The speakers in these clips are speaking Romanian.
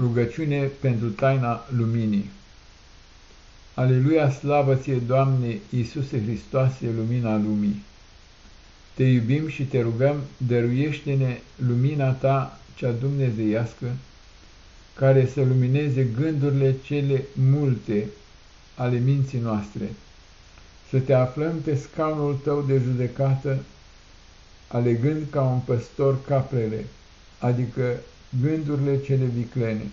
Rugăciune pentru taina luminii. Aleluia, slavă ție, Doamne, Iisuse Hristoase, lumina lumii! Te iubim și te rugăm, dăruiește-ne lumina ta cea dumnezeiască, care să lumineze gândurile cele multe ale minții noastre, să te aflăm pe scaunul tău de judecată, alegând ca un păstor caprele, adică gândurile cele viclene,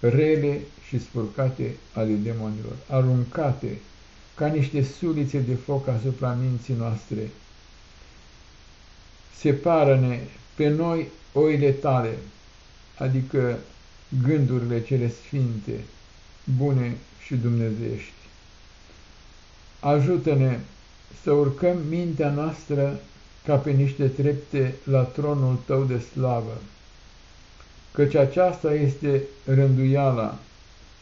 rele și spurcate ale demonilor, aruncate ca niște sulițe de foc asupra minții noastre. Separă-ne pe noi oile tale, adică gândurile cele sfinte, bune și dumnezeiești. Ajută-ne să urcăm mintea noastră ca pe niște trepte la tronul tău de slavă, căci aceasta este rânduiala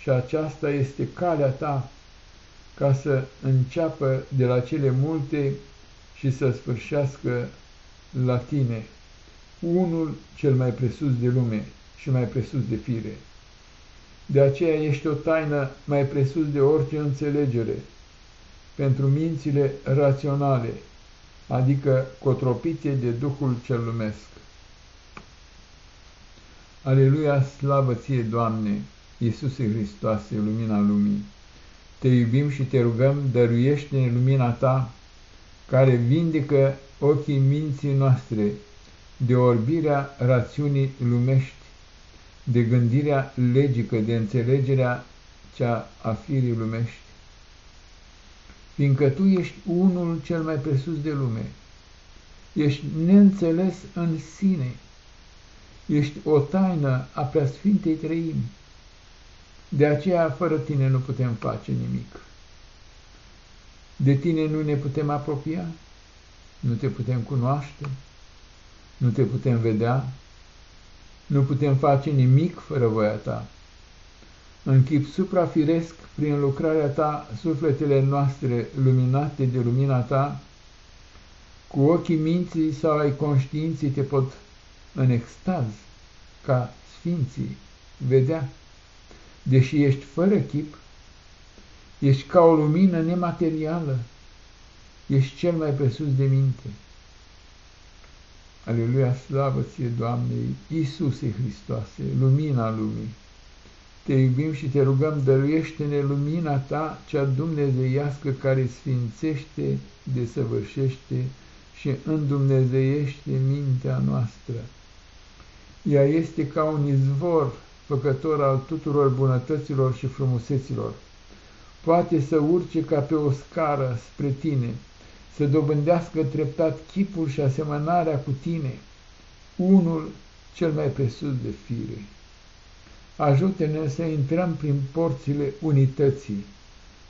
și aceasta este calea ta, ca să înceapă de la cele multe și să sfârșească la tine, unul cel mai presus de lume și mai presus de fire. De aceea ești o taină mai presus de orice înțelegere pentru mințile raționale, adică cotropițe de Duhul cel lumesc. Aleluia, slavă ție, Doamne, Iisuse Hristoase, lumina lumii! Te iubim și te rugăm, dăruiește-ne lumina Ta, care vindecă ochii minții noastre de orbirea rațiunii lumești, de gândirea legică, de înțelegerea cea a firii lumești. Fiindcă Tu ești unul cel mai presus de lume, ești neînțeles în sine, Ești o taină a preasfintei trăimi. De aceea, fără tine nu putem face nimic. De tine nu ne putem apropia, nu te putem cunoaște, nu te putem vedea, nu putem face nimic fără voia ta. În chip suprafiresc, prin lucrarea ta, sufletele noastre luminate de lumina ta, cu ochii minții sau ai conștiinții te pot în extaz, ca sfinții, vedea, deși ești fără chip, ești ca o lumină nematerială, ești cel mai presus de minte. Aleluia, slavă ție, Doamne, Iisuse Hristoase, lumina lumii! Te iubim și te rugăm, dăruiește-ne lumina ta, cea dumnezeiască care sfințește, desăvârșește și îndumnezeiește mintea noastră. Ea este ca un izvor făcător al tuturor bunătăților și frumuseților. Poate să urce ca pe o scară spre tine, să dobândească treptat chipul și asemănarea cu tine, unul cel mai presus de fire. Ajută-ne să intrăm prin porțile unității,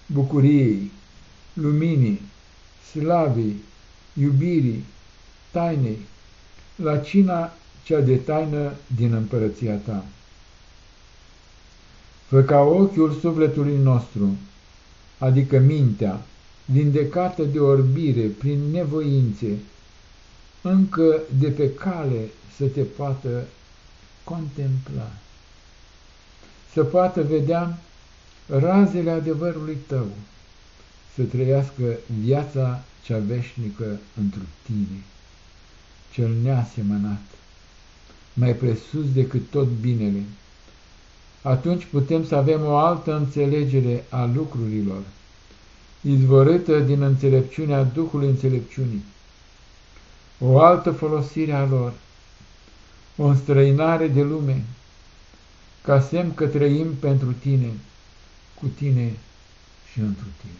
bucuriei, luminii, slavii, iubirii, tainei, la cina cea de taină din împărăția ta. Fă ca ochiul sufletului nostru, adică mintea, vindecată de orbire prin nevoințe, încă de pe cale să te poată contempla, să poată vedea razele adevărului tău, să trăiască viața cea veșnică într tine, cel neasemănat, mai presus decât tot binele. Atunci putem să avem o altă înțelegere a lucrurilor, izvorâtă din înțelepciunea Duhului înțelepciunii, o altă folosire a lor, o înstrăinare de lume, ca semn că trăim pentru tine, cu tine și întru tine.